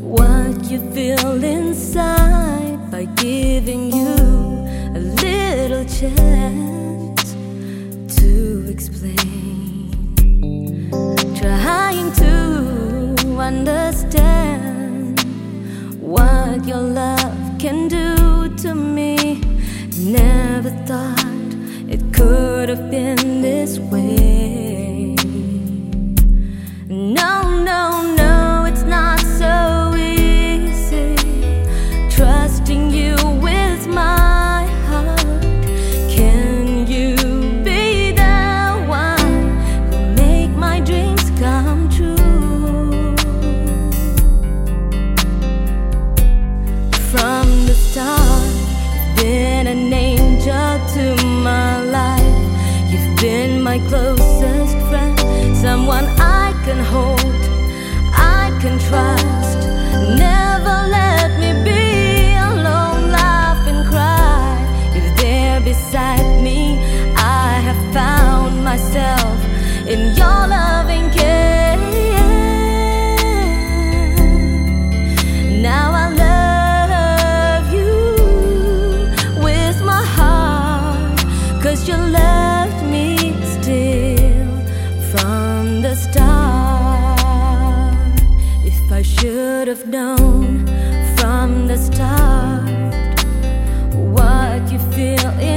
what you feel inside by giving you a little chance to explain. Trying to understand what your love can do to me. Never thought it could have been this way. Been my closest friend, someone I can hold, I can trust. Never let me be alone, laugh and cry. You're there beside me. I have found myself in your loving care. Now I love you with my heart, cause you should have known from the start what you feel.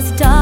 just done